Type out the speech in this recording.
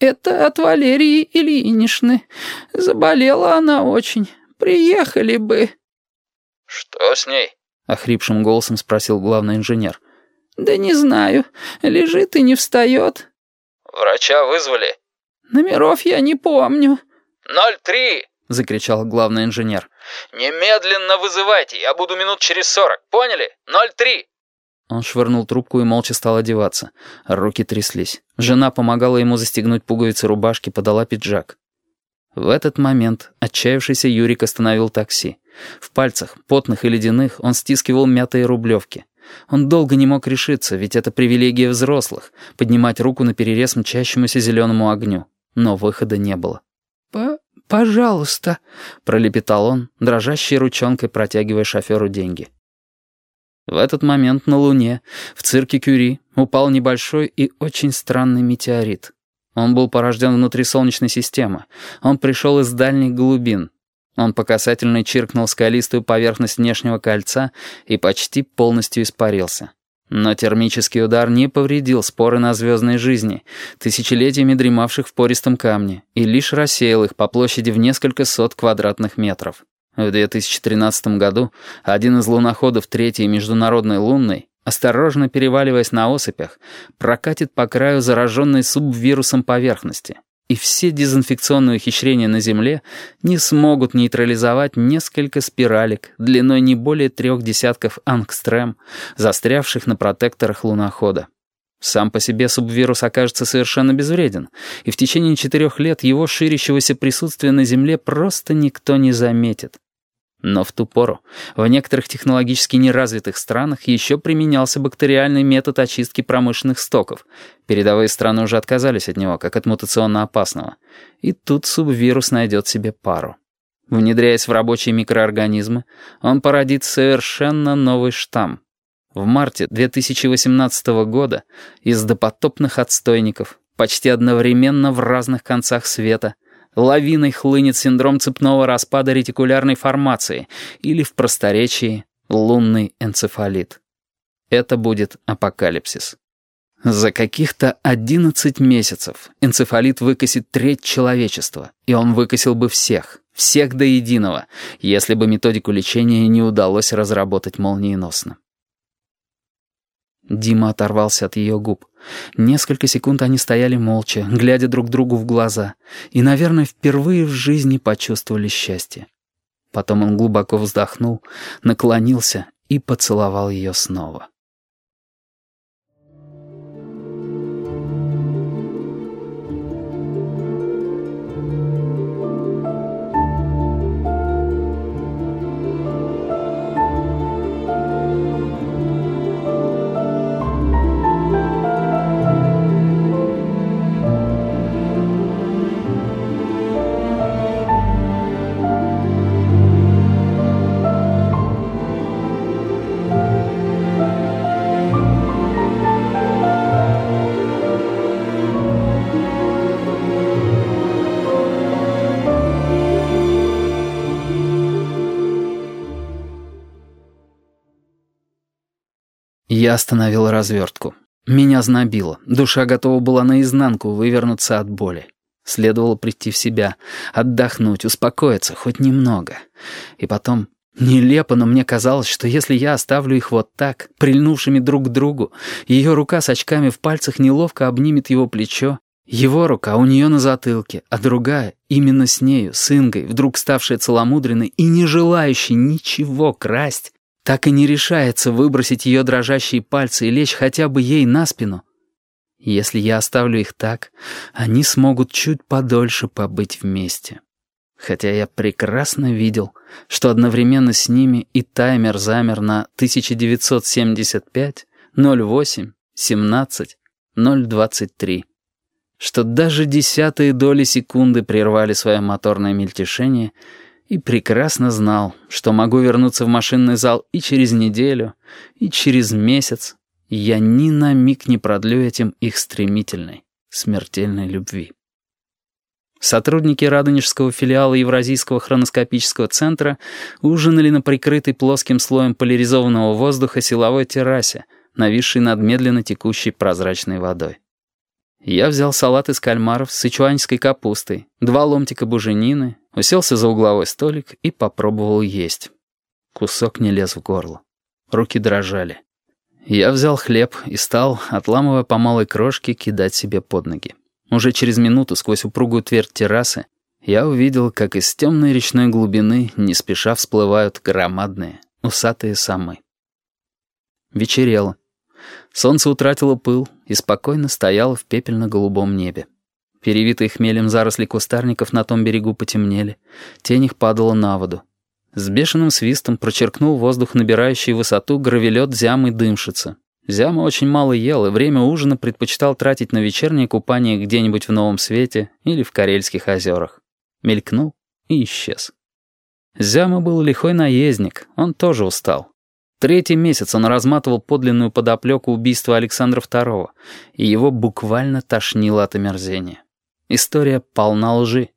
«Это от Валерии Ильиничны. Заболела она очень. Приехали бы». «Что с ней?» — охрипшим голосом спросил главный инженер. «Да не знаю. Лежит и не встает». «Врача вызвали?» «Номеров я не помню». «Ноль три!» — закричал главный инженер. «Немедленно вызывайте, я буду минут через сорок, поняли? Ноль три!» Он швырнул трубку и молча стал одеваться. Руки тряслись. Жена помогала ему застегнуть пуговицы рубашки, подала пиджак. В этот момент отчаявшийся Юрик остановил такси. В пальцах, потных и ледяных, он стискивал мятые рублевки. Он долго не мог решиться, ведь это привилегия взрослых — поднимать руку на перерез мчащемуся зеленому огню. Но выхода не было. «По... пожалуйста», — пролепетал он, дрожащей ручонкой протягивая шоферу деньги. В этот момент на Луне, в цирке Кюри, упал небольшой и очень странный метеорит. Он был порожден внутри Солнечной системы. Он пришел из дальних глубин. Он по касательной чиркнул скалистую поверхность внешнего кольца и почти полностью испарился. Но термический удар не повредил споры на звездной жизни, тысячелетиями дремавших в пористом камне, и лишь рассеял их по площади в несколько сот квадратных метров. В 2013 году один из луноходов третьей международной лунной, осторожно переваливаясь на осыпях, прокатит по краю зараженной субвирусом поверхности, и все дезинфекционные ухищрения на Земле не смогут нейтрализовать несколько спиралек длиной не более трех десятков ангстрем, застрявших на протекторах лунохода. Сам по себе субвирус окажется совершенно безвреден, и в течение четырех лет его ширящегося присутствия на Земле просто никто не заметит. Но в ту пору в некоторых технологически неразвитых странах еще применялся бактериальный метод очистки промышленных стоков. Передовые страны уже отказались от него, как от мутационно опасного. И тут субвирус найдет себе пару. Внедряясь в рабочие микроорганизмы, он породит совершенно новый штамм. В марте 2018 года из допотопных отстойников, почти одновременно в разных концах света, лавиной хлынет синдром цепного распада ретикулярной формации или в просторечии лунный энцефалит. Это будет апокалипсис. За каких-то 11 месяцев энцефалит выкосит треть человечества, и он выкосил бы всех, всех до единого, если бы методику лечения не удалось разработать молниеносно. Дима оторвался от ее губ. Несколько секунд они стояли молча, глядя друг другу в глаза, и, наверное, впервые в жизни почувствовали счастье. Потом он глубоко вздохнул, наклонился и поцеловал ее снова. Я остановил развертку. Меня знобило. Душа готова была наизнанку вывернуться от боли. Следовало прийти в себя, отдохнуть, успокоиться хоть немного. И потом... Нелепо, но мне казалось, что если я оставлю их вот так, прильнувшими друг к другу, ее рука с очками в пальцах неловко обнимет его плечо, его рука у нее на затылке, а другая, именно с нею, с Ингой, вдруг ставшая целомудренной и не желающей ничего красть, так и не решается выбросить ее дрожащие пальцы и лечь хотя бы ей на спину. Если я оставлю их так, они смогут чуть подольше побыть вместе. Хотя я прекрасно видел, что одновременно с ними и таймер замер на 1975, 08, 17, 023. Что даже десятые доли секунды прервали свое моторное мельтешение — и прекрасно знал, что могу вернуться в машинный зал и через неделю, и через месяц, я ни на миг не продлю этим их стремительной, смертельной любви. Сотрудники Радонежского филиала Евразийского хроноскопического центра ужинали на прикрытой плоским слоем поляризованного воздуха силовой террасе, нависшей над медленно текущей прозрачной водой. Я взял салат из кальмаров с сычуанской капустой, два ломтика буженины, уселся за угловой столик и попробовал есть. Кусок не лез в горло. Руки дрожали. Я взял хлеб и стал, отламывая по малой крошке, кидать себе под ноги. Уже через минуту сквозь упругую твердь террасы я увидел, как из темной речной глубины не спеша всплывают громадные, усатые самы. Вечерело. Солнце утратило пыл и спокойно стояло в пепельно-голубом небе. Перевитые хмелем заросли кустарников на том берегу потемнели, тень их падала на воду. С бешеным свистом прочеркнул воздух, набирающий высоту гравелет зямы дымшица. Зяма очень мало ел и время ужина предпочитал тратить на вечернее купание где-нибудь в Новом Свете или в Карельских озерах мелькнул и исчез. Зяма был лихой наездник, он тоже устал. Третий месяц он разматывал подлинную подоплеку убийства Александра II, и его буквально тошнило от омерзения. История полна лжи.